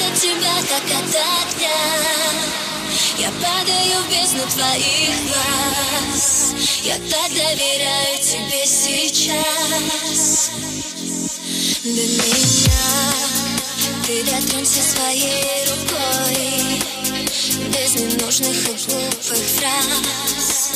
от тебя, как от огня. Я падаю в бездну твоих глаз. Я так доверяю тебе сейчас. Для меня ты дотронься своей рукой. Без ненужных и глупых фраз.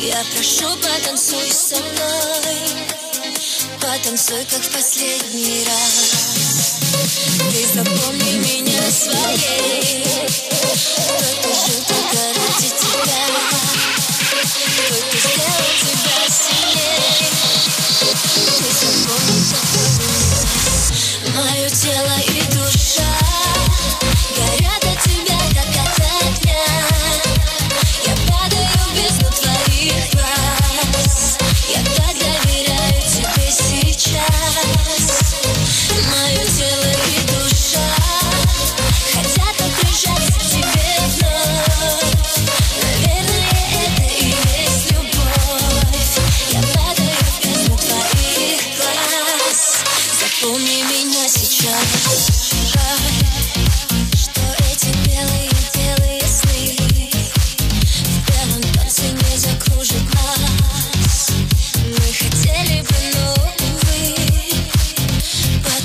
Я прошу, потанцуй со мной. Потанцуй, как в последний раз. Ты запомни меня своей. Покажу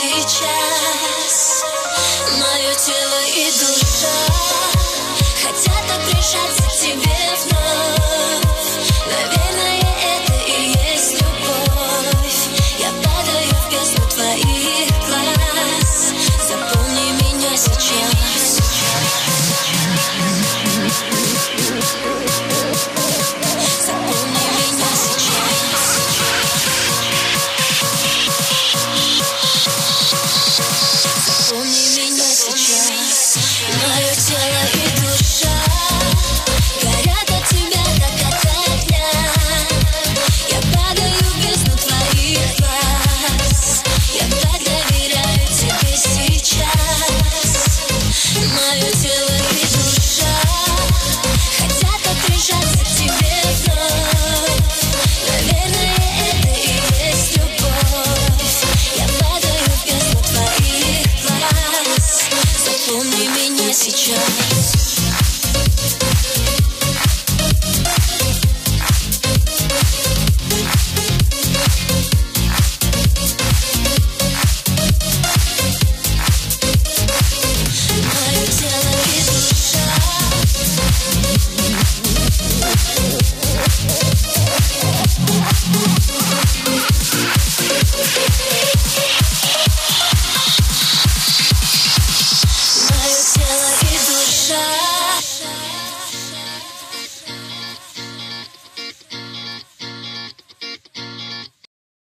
сейчас. Мое тело и душа. messages. Love till